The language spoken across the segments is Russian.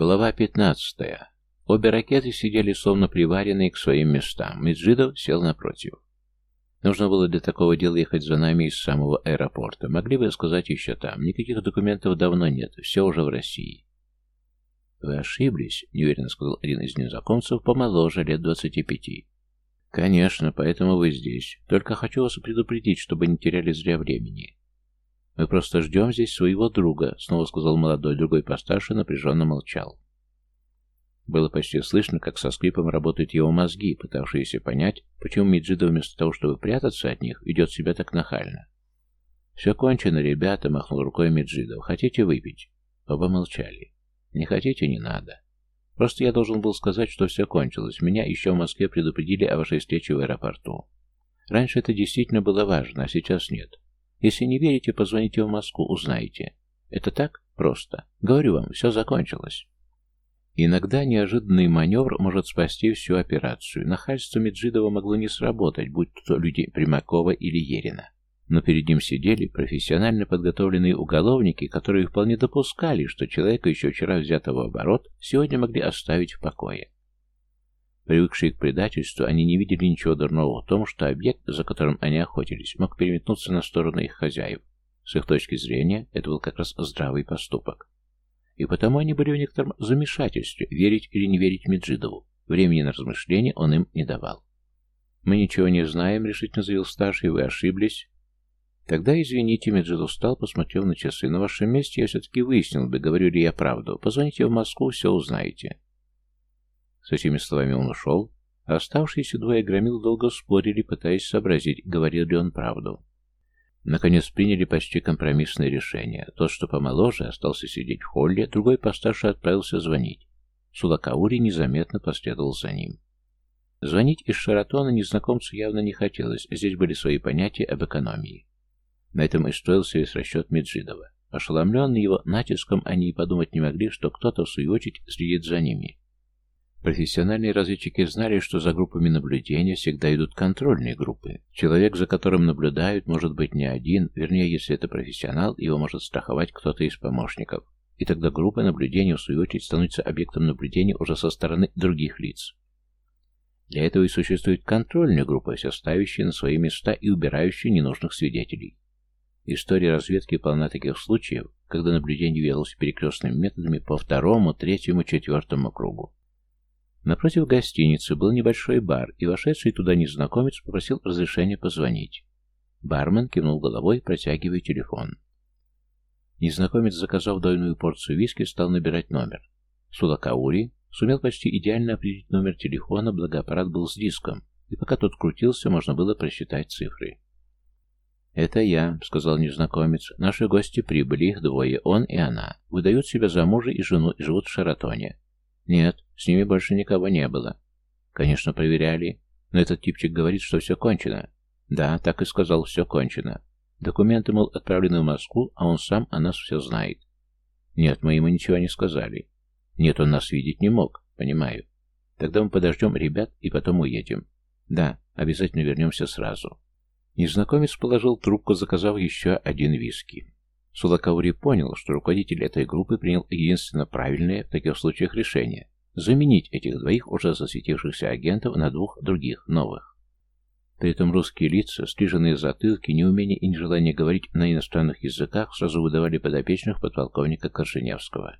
Глава 15. Обе ракеты сидели словно приваренные к своим местам. Меджидов сел напротив. Нужно было для такого дела ехать за нами из самого аэропорта. Могли бы сказать еще там. Никаких документов давно нет. Все уже в России. «Вы ошиблись», — неуверенно сказал один из незнакомцев, помоложе, лет двадцати пяти. «Конечно, поэтому вы здесь. Только хочу вас предупредить, чтобы не теряли зря времени. Мы просто ждем здесь своего друга», — снова сказал молодой другой постарше, напряженно молчал. Было почти слышно, как со скрипом работают его мозги, пытавшиеся понять, почему Миджида вместо того, чтобы прятаться от них, ведет себя так нахально. «Все кончено, ребята», — махнул рукой Миджидов. «Хотите выпить?» Оба молчали. «Не хотите, не надо. Просто я должен был сказать, что все кончилось. Меня еще в Москве предупредили о вашей встрече в аэропорту. Раньше это действительно было важно, а сейчас нет. Если не верите, позвоните в Москву, узнаете. Это так просто. Говорю вам, все закончилось. Иногда неожиданный маневр может спасти всю операцию. Нахальство Меджидова могло не сработать, будь то люди Примакова или Ерина. Но перед ним сидели профессионально подготовленные уголовники, которые вполне допускали, что человека, еще вчера взятого в оборот, сегодня могли оставить в покое. Привыкшие к предательству, они не видели ничего дурного в том, что объект, за которым они охотились, мог переметнуться на сторону их хозяев. С их точки зрения, это был как раз здравый поступок. И потому они были в некотором замешательстве, верить или не верить Меджидову. Времени на размышления он им не давал. «Мы ничего не знаем», — решительно заявил старший, — «вы ошиблись». «Тогда извините», — Меджидов встал, посмотрел на часы. «На вашем месте я все-таки выяснил бы, говорю ли я правду. Позвоните в Москву, все узнаете». С этими словами он ушел, а оставшиеся двое громил долго спорили, пытаясь сообразить, говорил ли он правду. Наконец приняли почти компромиссное решение. Тот, что помоложе, остался сидеть в холле, другой постарше отправился звонить. Сулакаури незаметно последовал за ним. Звонить из Шаратона незнакомцу явно не хотелось, здесь были свои понятия об экономии. На этом и стоился весь расчет Меджидова. Ошеломленные его натиском, они и подумать не могли, что кто-то, в свою очередь, следит за ними. Профессиональные разведчики знали, что за группами наблюдения всегда идут контрольные группы. Человек, за которым наблюдают, может быть не один, вернее, если это профессионал, его может страховать кто-то из помощников. И тогда группа наблюдения, в свою очередь, становится объектом наблюдения уже со стороны других лиц. Для этого и существует контрольная группа, все ставящая на свои места и убирающая ненужных свидетелей. История разведки полна таких случаев, когда наблюдение велось перекрестными методами по второму, третьему, четвертому кругу. Напротив гостиницы был небольшой бар, и вошедший туда незнакомец попросил разрешения позвонить. Бармен кивнул головой, протягивая телефон. Незнакомец, заказав двойную порцию виски, стал набирать номер. Судакаури сумел почти идеально определить номер телефона, благо аппарат был с диском, и пока тот крутился, можно было просчитать цифры. «Это я», — сказал незнакомец. «Наши гости прибыли, их двое, он и она. Выдают себя за мужа и жену и живут в Шаратоне. Нет, с ними больше никого не было. Конечно, проверяли, но этот типчик говорит, что все кончено. Да, так и сказал, все кончено. Документы, мол, отправлены в Москву, а он сам о нас все знает. Нет, мы ему ничего не сказали. Нет, он нас видеть не мог, понимаю. Тогда мы подождем ребят и потом уедем. Да, обязательно вернемся сразу. Незнакомец положил трубку, заказав еще один виски. Сулаковри понял, что руководитель этой группы принял единственно правильное в таких случаях решение – заменить этих двоих уже засветившихся агентов на двух других, новых. При этом русские лица, стриженные затылки, неумение и нежелание говорить на иностранных языках сразу выдавали подопечных подполковника Коршиневского.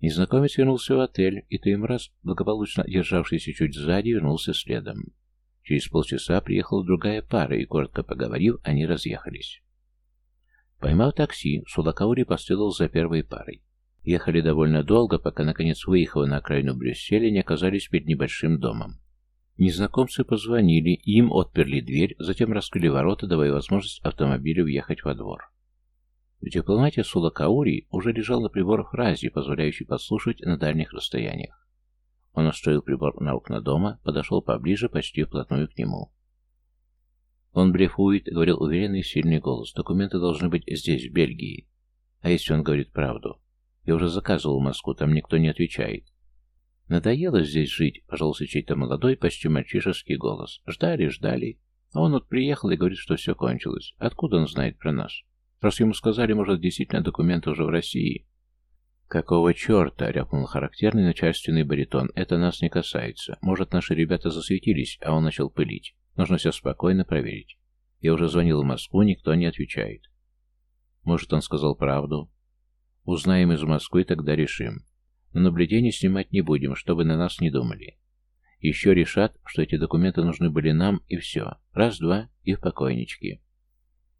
Незнакомец вернулся в отель, и Таймраз, благополучно державшийся чуть сзади, вернулся следом. Через полчаса приехала другая пара, и, коротко поговорив, они разъехались. Поймав такси, Сулаковри последовал за первой парой. Ехали довольно долго, пока, наконец, выехав на окраину Брюсселя, не оказались перед небольшим домом. Незнакомцы позвонили, им отперли дверь, затем раскрыли ворота, давая возможность автомобилю въехать во двор. В дипломате Сулакаури уже лежал на приборах рази, позволяющий подслушивать на дальних расстояниях. Он настроил прибор на окна дома, подошел поближе, почти вплотную к нему. Он блефует, говорил уверенный сильный голос. Документы должны быть здесь, в Бельгии. А если он говорит правду? Я уже заказывал в Москву, там никто не отвечает. Надоело здесь жить, пожалуйста, чей-то молодой, почти мальчишеский голос. Ждали, ждали. А он вот приехал и говорит, что все кончилось. Откуда он знает про нас? Раз ему сказали, может, действительно документы уже в России. «Какого черта?» — рявкнул характерный начальственный баритон. «Это нас не касается. Может, наши ребята засветились, а он начал пылить. Нужно все спокойно проверить. Я уже звонил в Москву, никто не отвечает. Может, он сказал правду? Узнаем из Москвы, тогда решим. Но наблюдение снимать не будем, чтобы на нас не думали. Еще решат, что эти документы нужны были нам, и все. Раз-два, и в покойнички.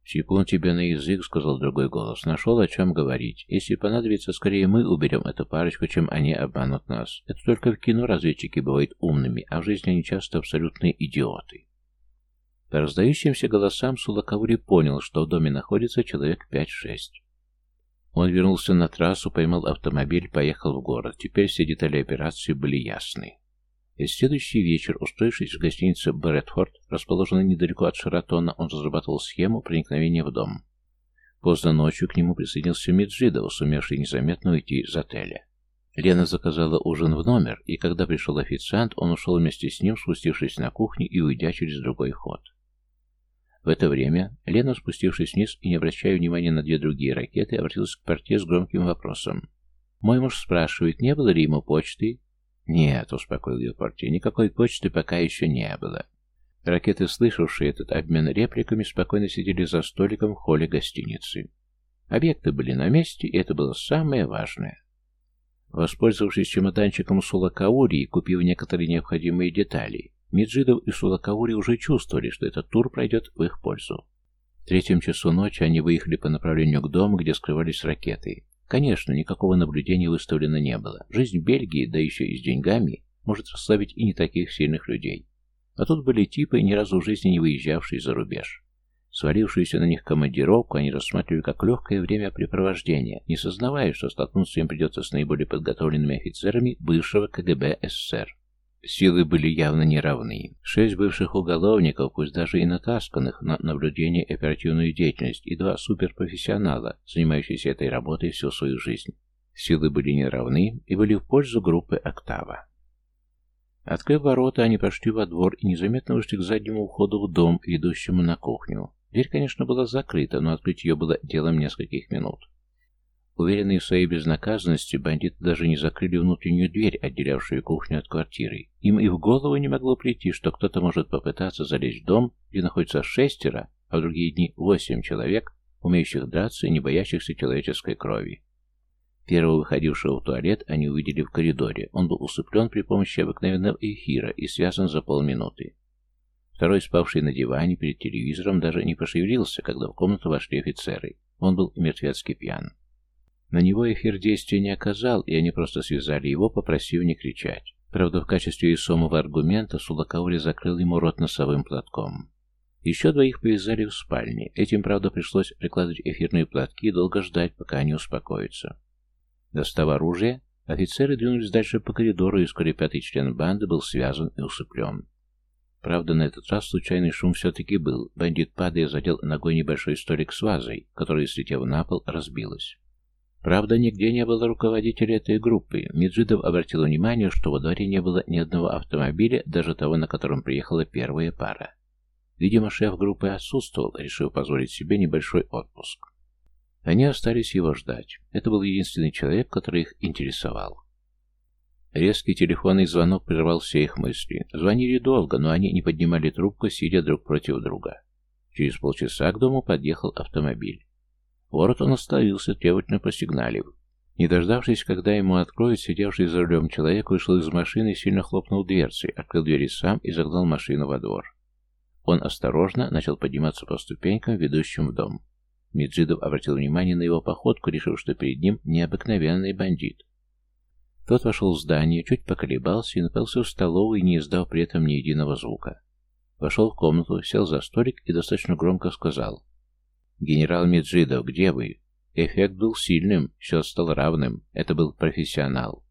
«Сипун тебе на язык», — сказал другой голос. «Нашел, о чем говорить. Если понадобится, скорее мы уберем эту парочку, чем они обманут нас. Это только в кино разведчики бывают умными, а в жизни они часто абсолютные идиоты». Раздающимся голосам Сулаковри понял, что в доме находится человек 5-6. Он вернулся на трассу, поймал автомобиль, поехал в город. Теперь все детали операции были ясны. И следующий вечер, устроившись в гостинице Беретфорд, расположенной недалеко от Шаратона, он разрабатывал схему проникновения в дом. Поздно ночью к нему присоединился Меджидов, сумевший незаметно уйти из отеля. Лена заказала ужин в номер, и когда пришел официант, он ушел вместе с ним, спустившись на кухню и уйдя через другой ход. В это время Лена, спустившись вниз и не обращая внимания на две другие ракеты, обратилась к партии с громким вопросом. «Мой муж спрашивает, не было ли ему почты?» «Нет», — успокоил ее партия, — «никакой почты пока еще не было». Ракеты, слышавшие этот обмен репликами, спокойно сидели за столиком в холле гостиницы. Объекты были на месте, и это было самое важное. Воспользовавшись чемоданчиком Сула Каури и купив некоторые необходимые детали, Меджидов и Сулаковури уже чувствовали, что этот тур пройдет в их пользу. В третьем часу ночи они выехали по направлению к дому, где скрывались ракеты. Конечно, никакого наблюдения выставлено не было. Жизнь Бельгии, да еще и с деньгами, может расслабить и не таких сильных людей. А тут были типы, ни разу в жизни не выезжавшие за рубеж. Свалившуюся на них командировку они рассматривали как легкое времяпрепровождение, не сознавая, что столкнуться им придется с наиболее подготовленными офицерами бывшего КГБ СССР. Силы были явно неравны. Шесть бывших уголовников, пусть даже и натасканных на наблюдение оперативную деятельность, и два суперпрофессионала, занимающиеся этой работой всю свою жизнь. Силы были неравны и были в пользу группы «Октава». Открыв ворота, они пошли во двор и незаметно вышли к заднему входу в дом, ведущему на кухню. Дверь, конечно, была закрыта, но открыть ее было делом нескольких минут. Уверенные в своей безнаказанности, бандиты даже не закрыли внутреннюю дверь, отделявшую кухню от квартиры. Им и в голову не могло прийти, что кто-то может попытаться залезть в дом, где находится шестеро, а в другие дни восемь человек, умеющих драться и не боящихся человеческой крови. Первого выходившего в туалет они увидели в коридоре. Он был усыплен при помощи обыкновенного эфира и связан за полминуты. Второй, спавший на диване перед телевизором, даже не пошевелился, когда в комнату вошли офицеры. Он был мертвецки пьян. На него эфир действия не оказал, и они просто связали его, попросив не кричать. Правда, в качестве весомого аргумента Сулакаури закрыл ему рот носовым платком. Еще двоих повязали в спальне. Этим, правда, пришлось прикладывать эфирные платки и долго ждать, пока они успокоятся. Достав оружие, офицеры двинулись дальше по коридору, и вскоре пятый член банды был связан и усыплен. Правда, на этот раз случайный шум все-таки был. Бандит, падая, задел ногой небольшой столик с вазой, который слетев на пол, разбилась. Правда, нигде не было руководителя этой группы. Меджидов обратил внимание, что во дворе не было ни одного автомобиля, даже того, на котором приехала первая пара. Видимо, шеф группы отсутствовал, решив позволить себе небольшой отпуск. Они остались его ждать. Это был единственный человек, который их интересовал. Резкий телефонный звонок прервал все их мысли. Звонили долго, но они не поднимали трубку, сидя друг против друга. Через полчаса к дому подъехал автомобиль. Ворот он остановился, требовательно посигналив. Не дождавшись, когда ему откроют, сидевший за рулем человек вышел из машины и сильно хлопнул дверцей, открыл двери сам и загнал машину во двор. Он осторожно начал подниматься по ступенькам, ведущим в дом. Меджидов обратил внимание на его походку, решив, что перед ним необыкновенный бандит. Тот вошел в здание, чуть поколебался и напился в столовую, не издав при этом ни единого звука. Вошел в комнату, сел за столик и достаточно громко сказал Генерал Меджидов, где вы? Эффект был сильным, счет стал равным. Это был профессионал.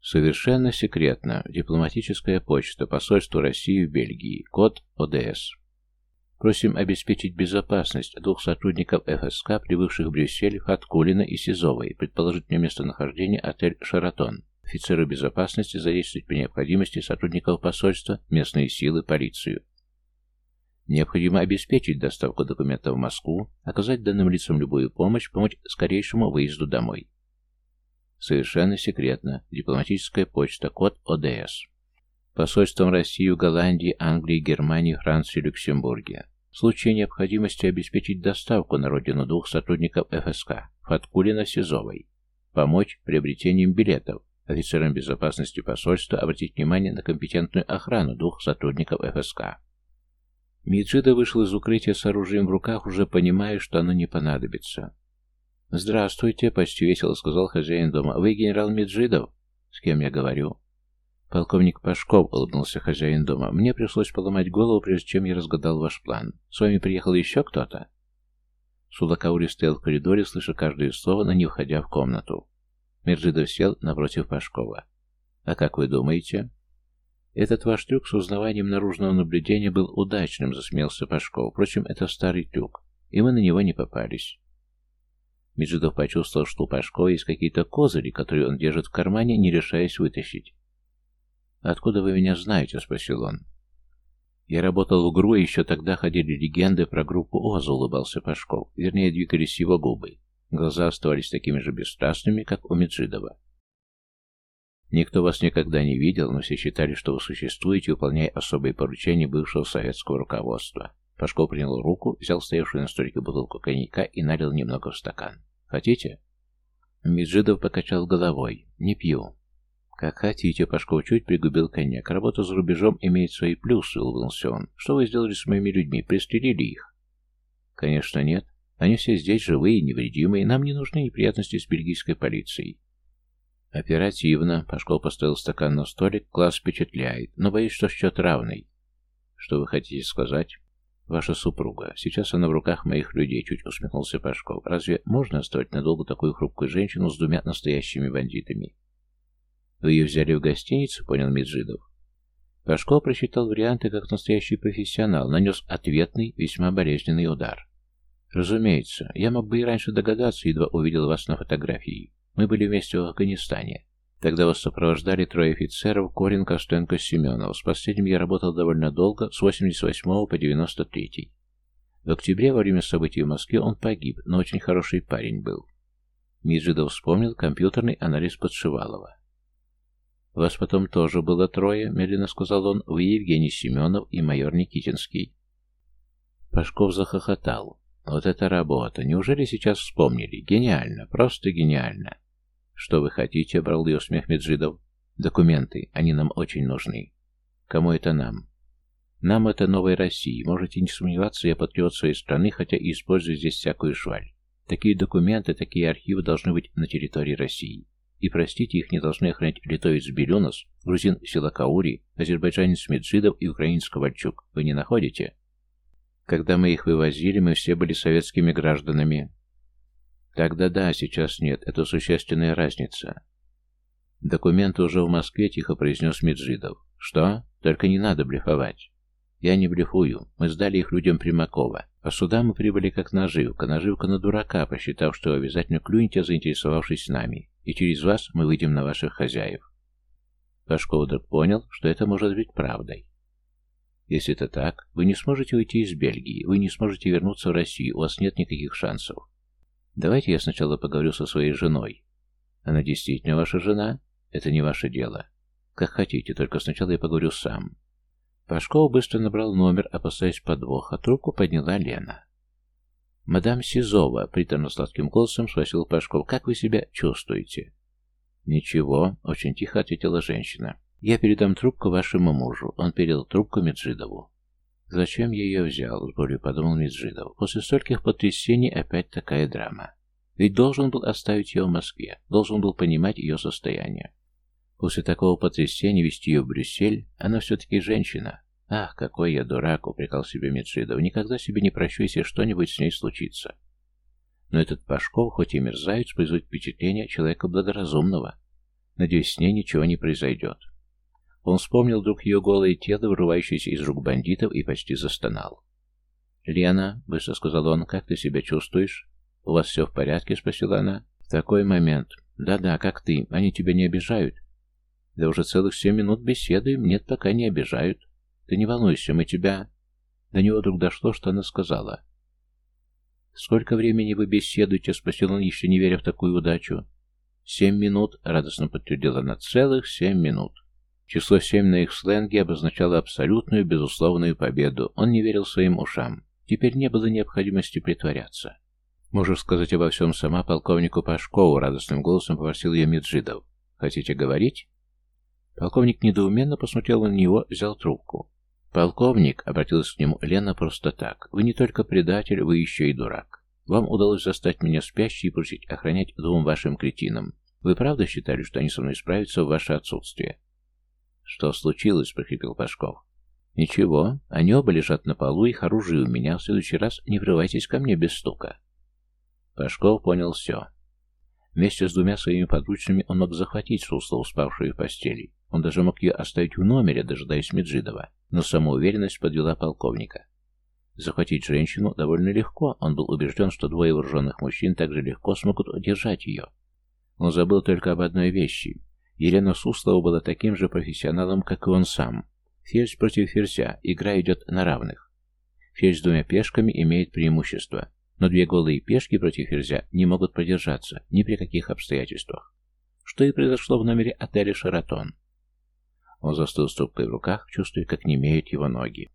Совершенно секретно. Дипломатическая почта. Посольство России в Бельгии. Код ОДС. Просим обеспечить безопасность двух сотрудников ФСК, прибывших в Брюссель, Хаткулина и Сизовой, предположительно местонахождение отель «Шаратон». Офицеры безопасности задействовать по необходимости сотрудников посольства, местные силы, полицию. Необходимо обеспечить доставку документов в Москву, а оказать данным лицам любую помощь, помочь скорейшему выезду домой. Совершенно секретно. Дипломатическая почта. Код ОДС. Посольством России, Голландии, Англии, Германии, Франции, Люксембурге. В случае необходимости обеспечить доставку на родину двух сотрудников ФСК Фаткулина Сизовой. Помочь приобретением билетов. Офицерам безопасности посольства обратить внимание на компетентную охрану двух сотрудников ФСК. Миджида вышел из укрытия с оружием в руках, уже понимая, что оно не понадобится. «Здравствуйте», — почти весело сказал хозяин дома. «Вы генерал Меджидов?» «С кем я говорю?» «Полковник Пашков», — улыбнулся хозяин дома. «Мне пришлось поломать голову, прежде чем я разгадал ваш план. С вами приехал еще кто-то?» Сулакаури стоял в коридоре, слыша каждое слово, но не входя в комнату. Меджидов сел напротив Пашкова. «А как вы думаете?» Этот ваш трюк с узнаванием наружного наблюдения был удачным, засмеялся Пашков. Впрочем, это старый трюк, и мы на него не попались. Меджидов почувствовал, что у Пашкова есть какие-то козыри, которые он держит в кармане, не решаясь вытащить. «Откуда вы меня знаете?» — спросил он. «Я работал в ГРУ, и еще тогда ходили легенды про группу Оз. — улыбался Пашков. Вернее, двигались его губы. Глаза оставались такими же бесстрастными, как у Меджидова. Никто вас никогда не видел, но все считали, что вы существуете, выполняя особые поручения бывшего советского руководства. Пашко принял руку, взял стоявшую на столике бутылку коньяка и налил немного в стакан. «Хотите?» Меджидов покачал головой. «Не пью». «Как хотите», — Пашко чуть пригубил коньяк. «Работа за рубежом имеет свои плюсы», — улыбнулся он. «Что вы сделали с моими людьми? Пристрелили их?» «Конечно нет. Они все здесь живые, и невредимые. Нам не нужны неприятности с бельгийской полицией. Оперативно, Пашков поставил стакан на столик, Класс впечатляет, но боюсь, что счет равный. Что вы хотите сказать? Ваша супруга. Сейчас она в руках моих людей, чуть усмехнулся Пашков. Разве можно оставить надолго такую хрупкую женщину с двумя настоящими бандитами? Вы ее взяли в гостиницу, понял Меджидов. Пашков просчитал варианты как настоящий профессионал, нанес ответный, весьма болезненный удар. «Разумеется, я мог бы и раньше догадаться, едва увидел вас на фотографии. Мы были вместе в Афганистане. Тогда вас сопровождали трое офицеров Корин, Костенко, Семенов. С последним я работал довольно долго, с 88 по 93. В октябре во время событий в Москве он погиб, но очень хороший парень был. Миджидов вспомнил компьютерный анализ Подшивалова. «Вас потом тоже было трое», — медленно сказал он, — «вы Евгений Семенов и майор Никитинский». Пашков захохотал. Вот это работа. Неужели сейчас вспомнили? Гениально, просто гениально. Что вы хотите, обрал ее смех Меджидов. Документы, они нам очень нужны. Кому это нам? Нам это новой России. Можете не сомневаться, я патриот своей страны, хотя и использую здесь всякую шваль. Такие документы, такие архивы должны быть на территории России. И, простите, их не должны охранять литовец Белюнос, грузин Силакаури, азербайджанец Меджидов и украинец Ковальчук. Вы не находите? когда мы их вывозили, мы все были советскими гражданами. Тогда да, сейчас нет, это существенная разница. Документы уже в Москве, тихо произнес Меджидов. Что? Только не надо блефовать. Я не блефую, мы сдали их людям Примакова. А сюда мы прибыли как наживка, наживка на дурака, посчитав, что обязательно клюнете, заинтересовавшись нами, и через вас мы выйдем на ваших хозяев. Пашков вдруг понял, что это может быть правдой. Если это так, вы не сможете уйти из Бельгии, вы не сможете вернуться в Россию, у вас нет никаких шансов. Давайте я сначала поговорю со своей женой. Она действительно ваша жена? Это не ваше дело. Как хотите, только сначала я поговорю сам. Пашков быстро набрал номер, опасаясь подвоха. Трубку подняла Лена. «Мадам Сизова», — приторно-сладким голосом спросил Пашков, — «как вы себя чувствуете?» «Ничего», — очень тихо ответила женщина. Я передам трубку вашему мужу. Он передал трубку Меджидову. Зачем я ее взял, с болью подумал Меджидов. После стольких потрясений опять такая драма. Ведь должен был оставить ее в Москве, должен был понимать ее состояние. После такого потрясения вести ее в Брюссель, она все-таки женщина. Ах, какой я дурак, упрекал себе Меджидов. Никогда себе не прощу, если что-нибудь с ней случится. Но этот Пашков, хоть и мерзавец, производит впечатление человека благоразумного. Надеюсь, с ней ничего не произойдет. Он вспомнил вдруг ее голое тело, вырывающееся из рук бандитов, и почти застонал. «Лена», — быстро сказал он, — «как ты себя чувствуешь?» «У вас все в порядке?» — спросила она. «В такой момент. Да-да, как ты. Они тебя не обижают?» «Да уже целых семь минут беседуем. Нет, пока не обижают. Ты не волнуйся, мы тебя...» До него вдруг дошло, что она сказала. «Сколько времени вы беседуете?» — спросил он, еще не веря в такую удачу. «Семь минут», — радостно подтвердила она, — «целых семь минут». Число семь на их сленге обозначало абсолютную безусловную победу. Он не верил своим ушам. Теперь не было необходимости притворяться. «Можешь сказать обо всем сама полковнику Пашкову», — радостным голосом попросил ее Меджидов. «Хотите говорить?» Полковник недоуменно посмотрел на него, взял трубку. «Полковник», — обратилась к нему Лена просто так, — «вы не только предатель, вы еще и дурак. Вам удалось застать меня спящей и просить охранять двум вашим кретинам. Вы правда считали, что они со мной справятся в ваше отсутствие?» «Что случилось?» — прохрипел Пашков. «Ничего, они оба лежат на полу, их оружие у меня. В следующий раз не врывайтесь ко мне без стука». Пашков понял все. Вместе с двумя своими подручными он мог захватить Суслову, спавшую в постели. Он даже мог ее оставить в номере, дожидаясь Меджидова. Но самоуверенность подвела полковника. Захватить женщину довольно легко. Он был убежден, что двое вооруженных мужчин также легко смогут удержать ее. Он забыл только об одной вещи. Елена Суслова была таким же профессионалом, как и он сам. Ферзь против ферзя, игра идет на равных. Ферзь с двумя пешками имеет преимущество, но две голые пешки против ферзя не могут продержаться ни при каких обстоятельствах. Что и произошло в номере отеля «Шаратон». Он застыл с трубкой в руках, чувствуя, как не немеют его ноги.